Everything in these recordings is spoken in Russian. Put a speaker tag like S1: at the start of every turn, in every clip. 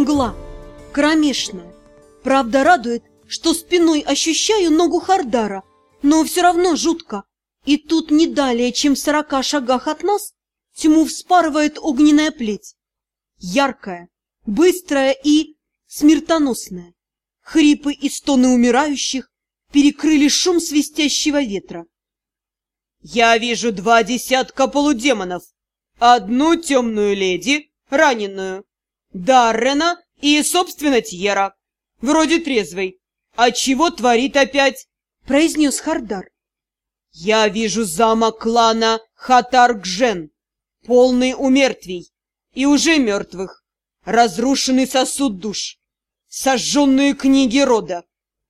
S1: Мгла. Кромешная. Правда, радует, что спиной ощущаю ногу Хардара, но все равно жутко. И тут не далее, чем в сорока шагах от нас, тьму вспарывает огненная плеть. Яркая, быстрая и смертоносная. Хрипы и стоны умирающих перекрыли шум свистящего ветра.
S2: «Я вижу два десятка полудемонов, одну темную леди, раненую, Даррена и, собственно, Тьера, вроде трезвый. А чего творит опять?»
S1: — произнес Хардар.
S2: «Я вижу замок клана Хатаргжен, полный умертвий. И уже мертвых, разрушенный сосуд душ, сожженные книги рода,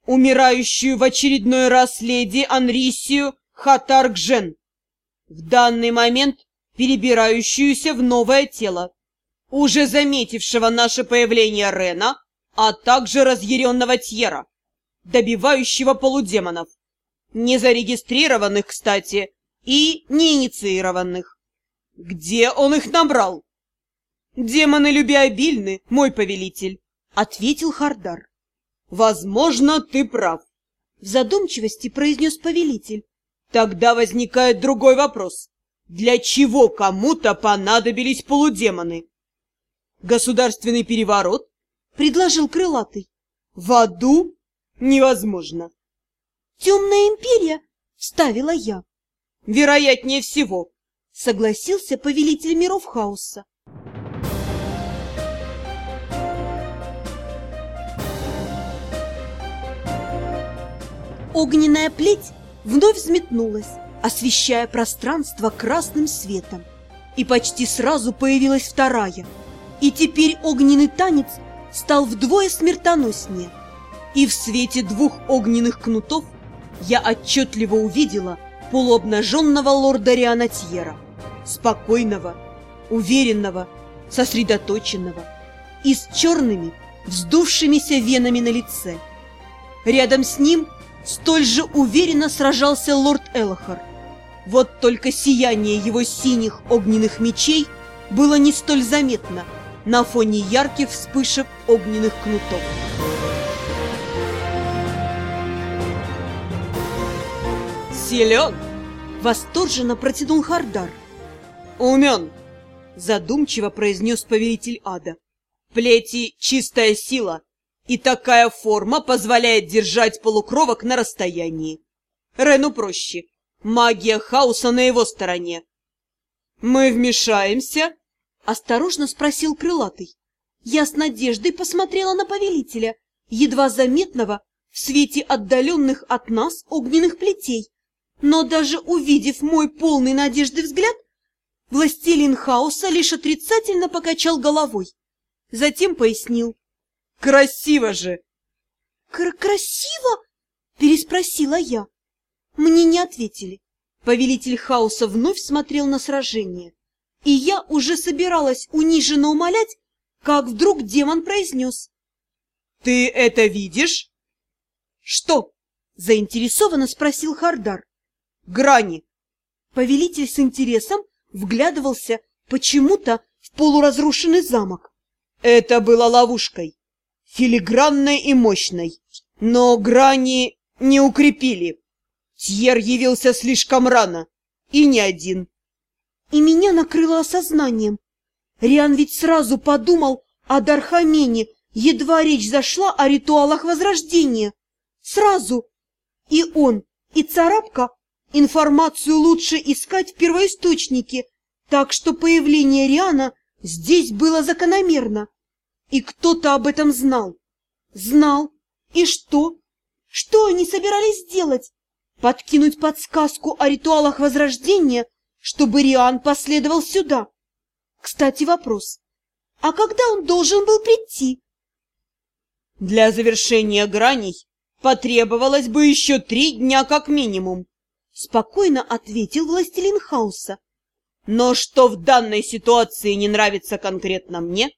S2: умирающую в очередной раз леди Анрисию Хатаргжен, в данный момент перебирающуюся в новое тело, уже заметившего наше появление Рена, а также разъяренного Тьера, добивающего полудемонов, незарегистрированных, кстати, и неинициированных. Где он их набрал? Демоны любвеобильны, мой повелитель, ответил Хардар. Возможно, ты прав.
S1: В задумчивости произнес повелитель.
S2: Тогда возникает другой вопрос. Для чего кому-то понадобились полудемоны? Государственный переворот? Предложил крылатый. В аду? Невозможно.
S1: Темная империя? Вставила я.
S2: Вероятнее всего.
S1: Согласился повелитель миров хаоса. Огненная плеть вновь взметнулась, освещая пространство красным светом. И почти сразу появилась вторая. И теперь огненный танец стал вдвое смертоноснее. И в свете двух огненных кнутов я отчетливо увидела полуобнаженного лорда Рианатьера, спокойного, уверенного, сосредоточенного и с черными, вздувшимися венами на лице. Рядом с ним столь же уверенно сражался лорд Элохар. Вот только сияние его синих огненных мечей было не столь заметно на фоне ярких вспышек огненных кнутов.
S2: «Силен!»
S1: — восторженно протянул Хардар.
S2: «Умен!» — задумчиво произнес повелитель ада. «Плети — чистая сила, и такая форма позволяет держать полукровок на расстоянии. Рену проще. Магия хаоса на его стороне. «Мы вмешаемся?» — осторожно спросил крылатый.
S1: Я с надеждой посмотрела на повелителя, едва заметного в свете отдаленных от нас огненных плетей. Но даже увидев мой полный надежды взгляд, властелин хаоса лишь отрицательно покачал головой. Затем пояснил.
S2: «Красиво же!»
S1: Кр «Красиво?» – переспросила я. Мне не ответили. Повелитель хаоса вновь смотрел на сражение. И я уже собиралась униженно умолять, как вдруг демон произнес.
S2: «Ты это видишь?»
S1: «Что?» – заинтересованно спросил Хардар.
S2: «Грани!»
S1: Повелитель с интересом вглядывался почему-то в полуразрушенный замок.
S2: «Это было ловушкой, филигранной и мощной, но грани не укрепили. Тьер явился слишком рано, и не один.
S1: И меня накрыло осознанием. Риан ведь сразу подумал о Дархамене, едва речь зашла о ритуалах Возрождения. Сразу. И он, и Царапка информацию лучше искать в первоисточнике, так что появление Риана здесь было закономерно. И кто-то об этом знал. Знал. И что? Что они собирались сделать? Подкинуть подсказку о ритуалах Возрождения, чтобы Риан последовал сюда? Кстати, вопрос. А когда он должен был прийти?
S2: Для завершения граней потребовалось бы еще три дня как минимум, спокойно ответил властелин хаоса. Но что в данной ситуации не нравится конкретно мне?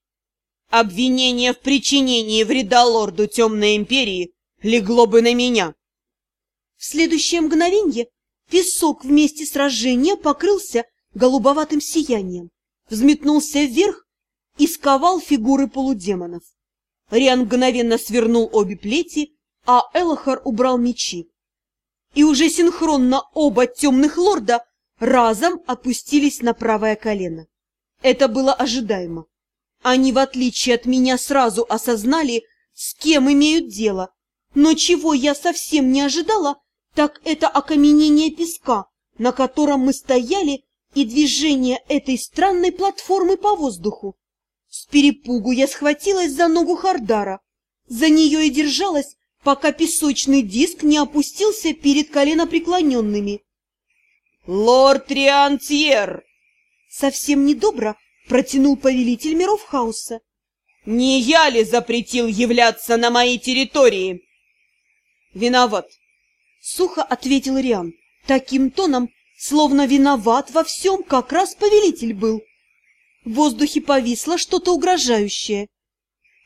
S2: Обвинение в причинении вреда лорду Темной Империи легло бы на меня.
S1: В следующее мгновенье песок вместе сражения покрылся голубоватым сиянием, взметнулся вверх и сковал фигуры полудемонов. Риан мгновенно свернул обе плети, а Элохар убрал мечи. И уже синхронно оба темных лорда разом опустились на правое колено. Это было ожидаемо. Они, в отличие от меня, сразу осознали, с кем имеют дело. Но чего я совсем не ожидала, так это окаменение песка, на котором мы стояли, и движение этой странной платформы по воздуху. С перепугу я схватилась за ногу Хардара. За нее и держалась, пока песочный диск не опустился перед коленопреклоненными.
S2: «Лорд Риантьер!»
S1: Совсем недобро протянул повелитель миров хаоса.
S2: «Не я ли запретил являться на моей территории?» «Виноват», —
S1: сухо ответил Риан, таким тоном, словно виноват во всем как раз повелитель был. В воздухе повисло что-то угрожающее.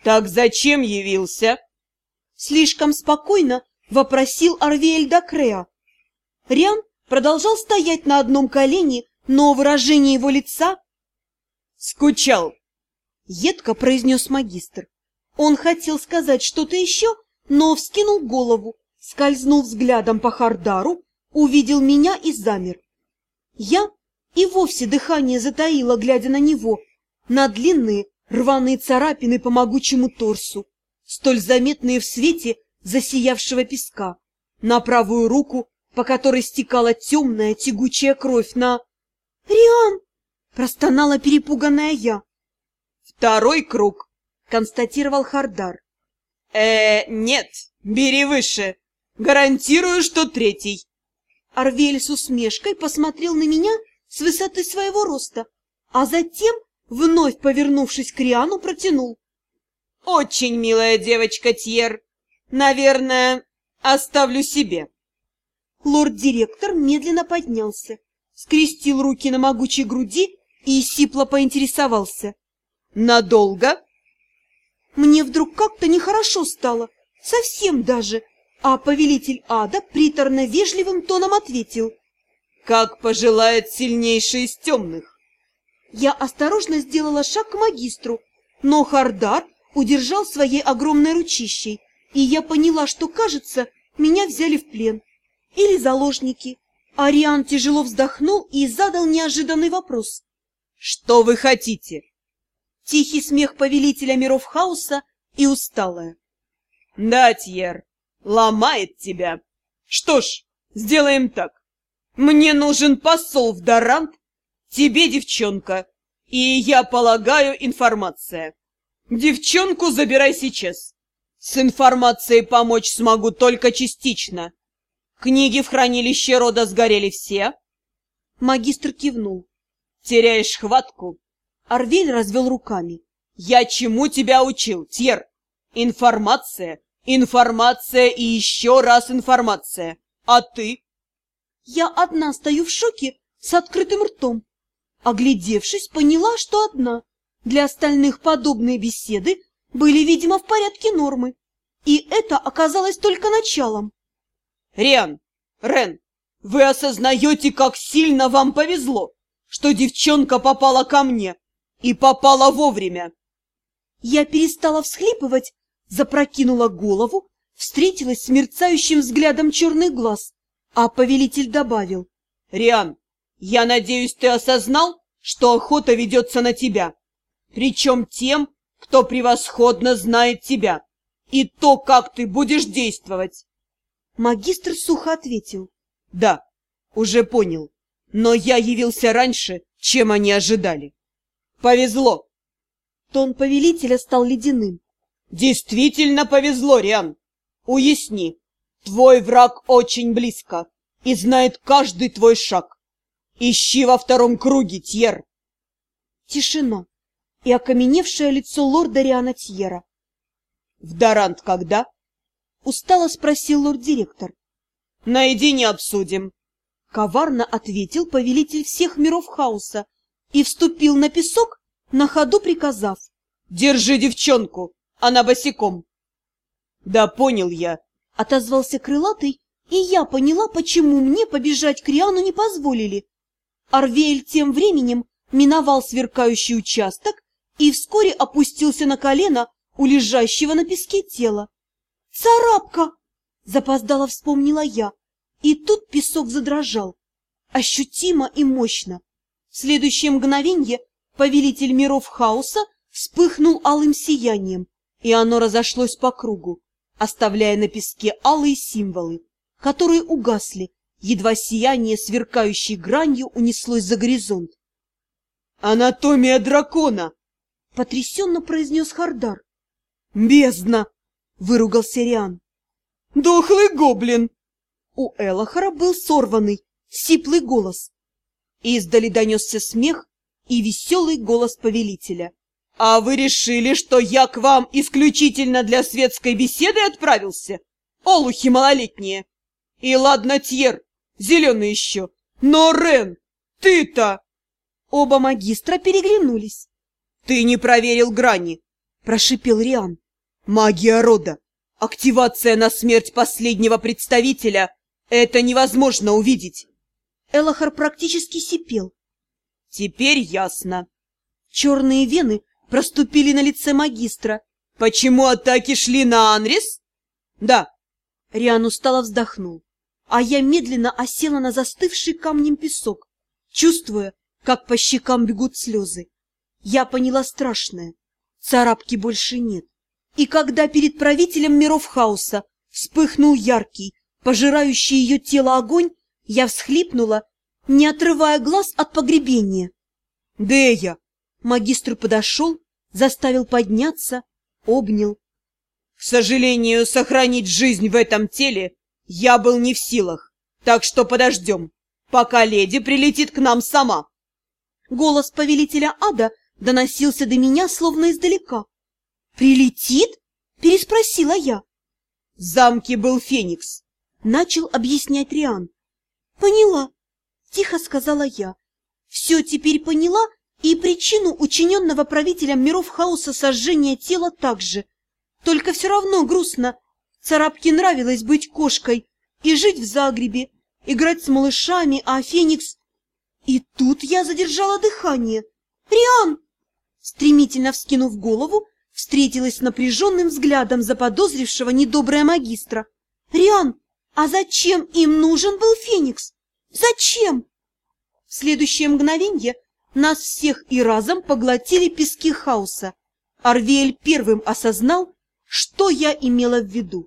S2: «Так зачем явился?»
S1: Слишком спокойно вопросил Арвиэль Дакреа. Риан продолжал стоять на одном колене, но выражение его лица
S2: «Скучал!»
S1: — едко произнес магистр. Он хотел сказать что-то еще, но вскинул голову, скользнул взглядом по Хардару, увидел меня и замер. Я и вовсе дыхание затаило, глядя на него, на длинные рваные царапины по могучему торсу, столь заметные в свете засиявшего песка, на правую руку, по которой стекала темная тягучая кровь, на... «Риан!» Простонала перепуганная я.
S2: «Второй круг», —
S1: констатировал Хардар.
S2: э нет, бери выше. Гарантирую, что третий».
S1: Арвель с усмешкой посмотрел на меня с высоты своего роста, а затем, вновь повернувшись к Риану, протянул.
S2: «Очень милая девочка, Тьер. Наверное, оставлю себе».
S1: Лорд-директор медленно поднялся, скрестил руки на могучей груди и сипло поинтересовался.
S2: «Надолго?»
S1: Мне вдруг как-то нехорошо стало, совсем даже, а повелитель ада приторно-вежливым тоном ответил.
S2: «Как пожелает сильнейший из темных!»
S1: Я осторожно сделала шаг к магистру, но Хардар удержал своей огромной ручищей, и я поняла, что, кажется, меня взяли в плен. Или заложники. Ариан тяжело вздохнул и задал неожиданный вопрос.
S2: Что вы хотите?
S1: Тихий смех повелителя миров хаоса и усталая.
S2: Да, Тьер, ломает тебя. Что ж, сделаем так. Мне нужен посол в Дарант, тебе, девчонка, и, я полагаю, информация. Девчонку забирай сейчас. С информацией помочь смогу только частично. Книги в хранилище рода сгорели все?
S1: Магистр кивнул.
S2: Теряешь хватку?
S1: Арвель развел руками.
S2: Я чему тебя учил, Тьер? Информация, информация и еще раз информация. А ты?
S1: Я одна стою в шоке с открытым ртом. Оглядевшись, поняла, что одна. Для остальных подобные беседы были, видимо, в порядке нормы. И это оказалось только началом.
S2: Риан, Рен, вы осознаете, как сильно вам повезло? что девчонка попала ко мне и попала вовремя.
S1: Я перестала всхлипывать, запрокинула голову, встретилась с мерцающим взглядом черных глаз, а повелитель добавил.
S2: — Риан, я надеюсь, ты осознал, что охота ведется на тебя, причем тем, кто превосходно знает тебя, и то, как ты будешь действовать.
S1: Магистр сухо ответил.
S2: — Да, уже понял. Но я явился раньше, чем они ожидали. Повезло.
S1: Тон повелителя стал ледяным.
S2: Действительно повезло, Риан. Уясни, твой враг очень близко и знает каждый твой шаг. Ищи во втором круге, Тьер.
S1: Тишина и окаменевшее лицо лорда Риана Тьера.
S2: В Дарант когда?
S1: Устало спросил лорд-директор.
S2: Наедине обсудим.
S1: Коварно ответил повелитель всех миров хаоса и вступил на песок, на ходу приказав.
S2: «Держи девчонку, она босиком!» «Да понял я!»
S1: — отозвался крылатый, и я поняла, почему мне побежать к Риану не позволили. Арвеэль тем временем миновал сверкающий участок и вскоре опустился на колено у лежащего на песке тела. «Царапка!» — запоздало вспомнила я, и тут песок задрожал, ощутимо и мощно. В следующее мгновенье повелитель миров хаоса вспыхнул алым сиянием, и оно разошлось по кругу, оставляя на песке алые символы, которые угасли, едва сияние, сверкающей гранью, унеслось за горизонт.
S2: «Анатомия дракона!»
S1: — потрясенно произнес Хардар.
S2: «Бездна!»
S1: — выругался Риан.
S2: «Дохлый гоблин!»
S1: У Элохора был сорванный, сиплый голос. Издали донесся смех и веселый голос повелителя.
S2: «А вы решили, что я к вам исключительно для светской беседы отправился? Олухи малолетние! И ладно, Тьер, зеленый еще, но Рен, ты-то!»
S1: Оба магистра переглянулись.
S2: «Ты не проверил грани!» – прошипел Риан. «Магия рода! Активация на смерть последнего представителя! Это невозможно увидеть!»
S1: Элохар практически сипел.
S2: «Теперь ясно!»
S1: Черные вены проступили на лице магистра.
S2: «Почему атаки шли на Анрис?» «Да».
S1: Риан устало вздохнул, а я медленно осела на застывший камнем песок, чувствуя, как по щекам бегут слезы. Я поняла страшное. Царапки больше нет. И когда перед правителем миров хаоса вспыхнул яркий, пожирающий ее тело огонь, я всхлипнула, не отрывая глаз от погребения.
S2: «Дея!»
S1: Магистр подошел, заставил подняться, обнял.
S2: К сожалению, сохранить жизнь в этом теле я был не в силах, так что подождем, пока леди прилетит к нам сама.
S1: Голос повелителя ада доносился до меня словно издалека. «Прилетит?» — переспросила я.
S2: В замке был Феникс.
S1: Начал объяснять Риан. «Поняла», — тихо сказала я. «Все теперь поняла и причину учиненного правителем миров хаоса сожжения тела также. Только все равно грустно. Царапке нравилось быть кошкой и жить в Загребе, играть с малышами, а Феникс... И тут я задержала дыхание. «Риан!» Стремительно вскинув голову, встретилась с напряженным взглядом заподозрившего недоброе магистра. «Риан, а зачем им нужен был Феникс? Зачем?» В следующее мгновенье нас всех и разом поглотили пески хаоса. Арвиэль первым осознал, что я имела в виду.